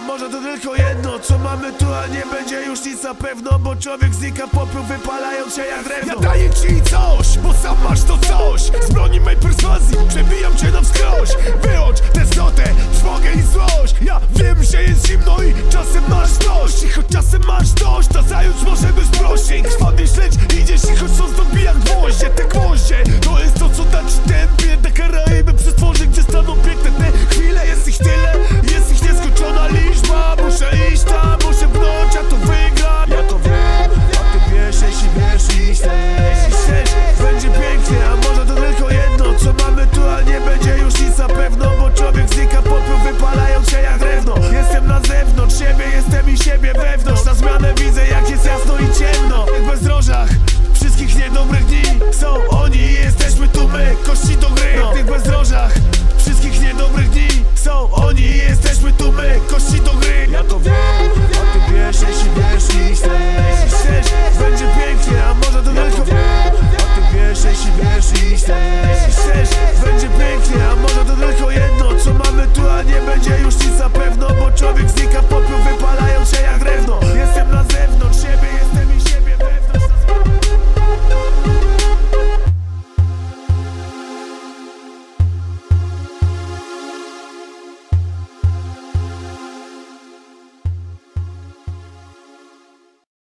może to tylko jedno Co mamy tu, a nie będzie już nic na pewno Bo człowiek znika popiół wypalając się jak drewno. Ja daję ci coś, bo sam masz to coś. Z broni mej perswazji przebijam cię na wskroś. Wyłącz tęsknotę, trwogę i złość. Ja wiem, że jest zimno i czasem masz dość. I choć czasem masz dość, to zająć możemy sprościej Krwawie śledź, idziesz i choć są zdobija gwoździe. Te gwoździe, to jest to co da ci Na zmianę widzę jak jest jasno i ciemno. W bezdrożach wszystkich niedobrych dni Są oni i jesteśmy tu my, kości do gry. W tych bezdrożach wszystkich niedobrych dni Są oni i jesteśmy tu my, kości do gry. Ja to wiem, a ty wiesz, jeśli wiesz i chcesz Jeśli chcesz, będzie pięknie, a może to tylko wiem, a ty wiesz, jeśli wiesz i chcesz,